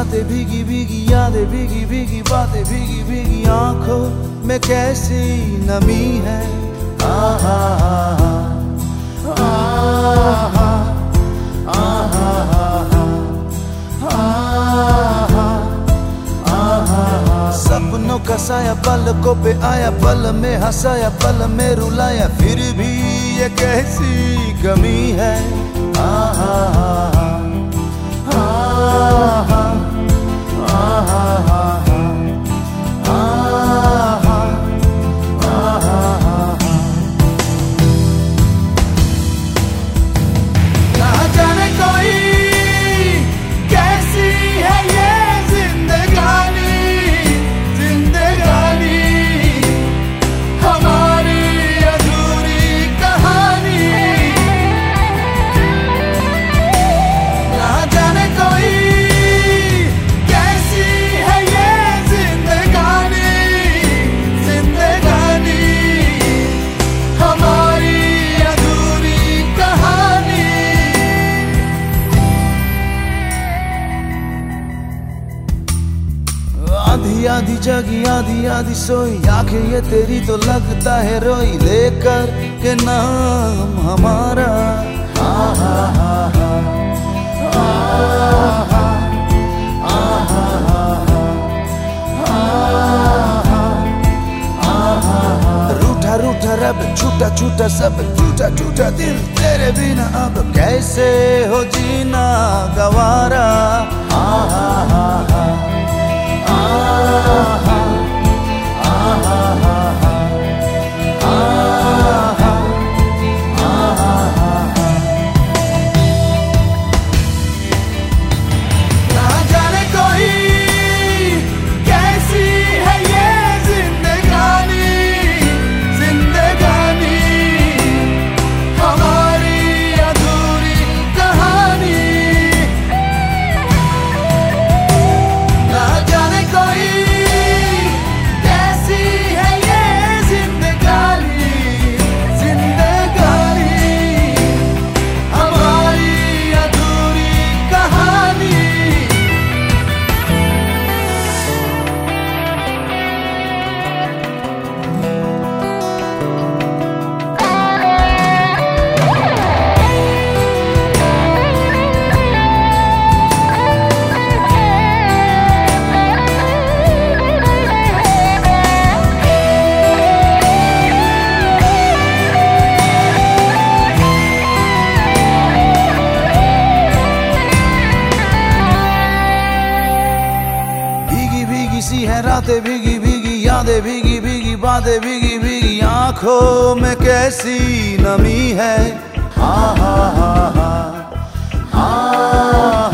रातें भीगी भीगी, यादें भीगी भीगी, बातें भीगी भीगी, आँखों में कैसी नमी है? सपनों का साया पलकों पे आया, पल में हंसाया, पल में रुलाया, फिर भी ये कैसी कमी है? आहा आहा आहा। आधी आधी जगी आधी आधी सोई। आँखें ये तेरी तो लगता है रोई। लेकर के नाम हमारा। आहा आहा रूठा रूठा रब, छूटा छूटा सब टूटा टूटा दिल तेरे बिना अब कैसे हो जीना गवारा? आहा आहा आहा Ah. रातें भीगी भीगी, यादें भीगी भीगी, बातें भीगी भीगी, आँखों में कैसी नमी है? हा हा हा हा हा।